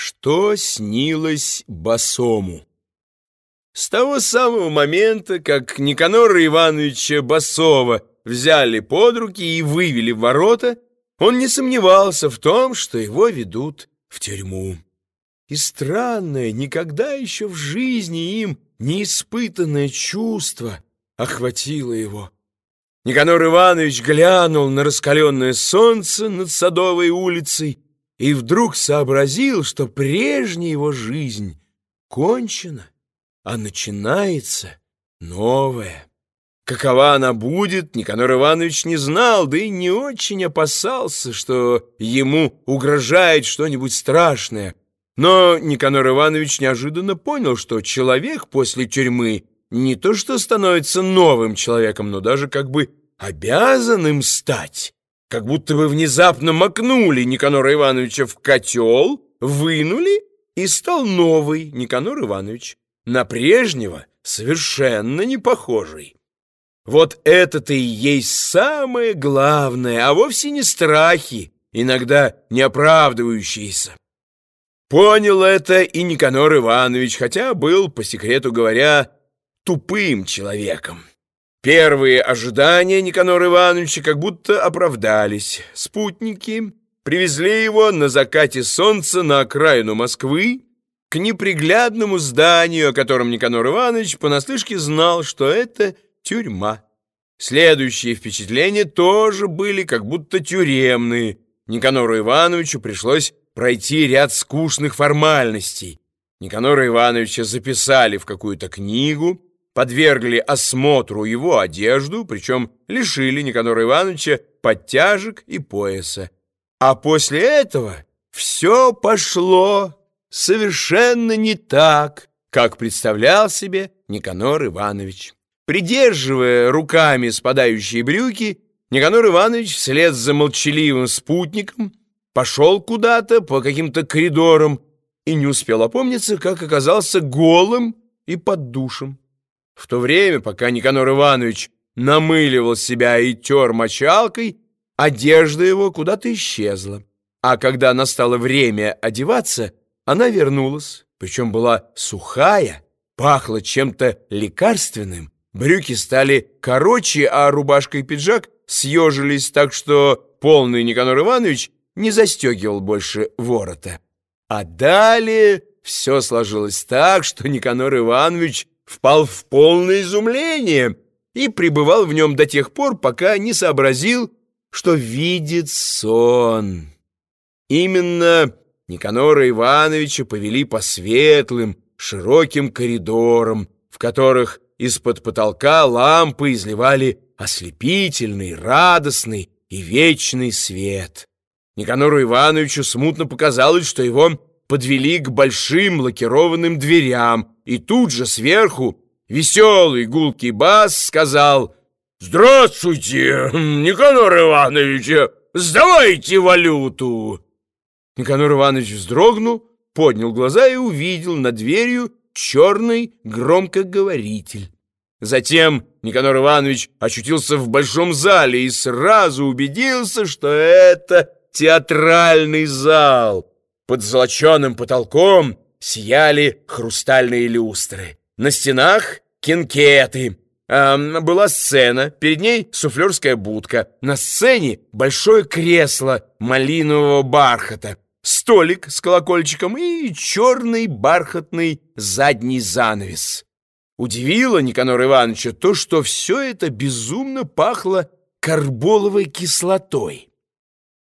Что снилось Басому? С того самого момента, как Никанора Ивановича Басова взяли под руки и вывели в ворота, он не сомневался в том, что его ведут в тюрьму. И странное, никогда еще в жизни им не испытанное чувство охватило его. Никанор Иванович глянул на раскаленное солнце над Садовой улицей и вдруг сообразил, что прежняя его жизнь кончена, а начинается новая. Какова она будет, Никанор Иванович не знал, да и не очень опасался, что ему угрожает что-нибудь страшное. Но Никанор Иванович неожиданно понял, что человек после тюрьмы не то что становится новым человеком, но даже как бы обязан им стать как будто бы внезапно макнули Никанора Ивановича в котел, вынули, и стал новый Никанор Иванович, на прежнего совершенно не похожий. Вот это-то и есть самое главное, а вовсе не страхи, иногда не оправдывающиеся. Понял это и Никанор Иванович, хотя был, по секрету говоря, тупым человеком. Первые ожидания Никанора Ивановича как будто оправдались. Спутники привезли его на закате солнца на окраину Москвы к неприглядному зданию, о котором Никанор Иванович понаслышке знал, что это тюрьма. Следующие впечатления тоже были как будто тюремные. Никанору Ивановичу пришлось пройти ряд скучных формальностей. Никанора Ивановича записали в какую-то книгу, подвергли осмотру его одежду, причем лишили Никанора Ивановича подтяжек и пояса. А после этого все пошло совершенно не так, как представлял себе Никанор Иванович. Придерживая руками спадающие брюки, Никанор Иванович вслед за молчаливым спутником пошел куда-то по каким-то коридорам и не успел опомниться, как оказался голым и под душем. В то время, пока Никанор Иванович намыливал себя и тер мочалкой, одежда его куда-то исчезла. А когда настало время одеваться, она вернулась, причем была сухая, пахла чем-то лекарственным, брюки стали короче, а рубашка и пиджак съежились так, что полный Никанор Иванович не застегивал больше ворота. А далее все сложилось так, что Никанор Иванович впал в полное изумление и пребывал в нем до тех пор, пока не сообразил, что видит сон. Именно Никанора Ивановича повели по светлым, широким коридорам, в которых из-под потолка лампы изливали ослепительный, радостный и вечный свет. Никанору Ивановичу смутно показалось, что его подвели к большим лакированным дверям, и тут же сверху веселый гулкий бас сказал «Здравствуйте, Никанор Иванович, сдавайте валюту!» Никанор Иванович вздрогнул, поднял глаза и увидел над дверью черный громкоговоритель. Затем Никанор Иванович очутился в большом зале и сразу убедился, что это театральный зал. Под золоченым потолком сияли хрустальные люстры. На стенах кинкеты. А, была сцена, перед ней суфлерская будка. На сцене большое кресло малинового бархата, столик с колокольчиком и черный бархатный задний занавес. Удивило Никанора Ивановича то, что все это безумно пахло карболовой кислотой.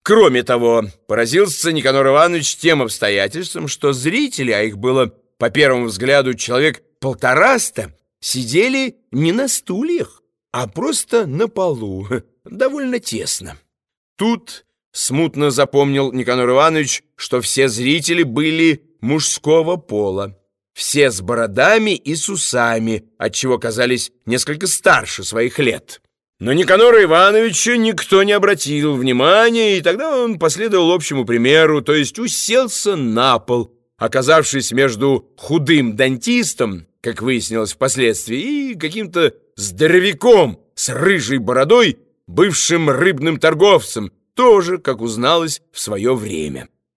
Кроме того, поразился Никанор Иванович тем обстоятельством, что зрители, а их было по первому взгляду человек полтораста, сидели не на стульях, а просто на полу, довольно тесно. Тут смутно запомнил Никанор Иванович, что все зрители были мужского пола, все с бородами и с усами, отчего казались несколько старше своих лет. Но Никанора Ивановича никто не обратил внимания, и тогда он последовал общему примеру, то есть уселся на пол, оказавшись между худым дантистом, как выяснилось впоследствии, и каким-то здоровяком с рыжей бородой, бывшим рыбным торговцем, тоже, как узналось, в свое время.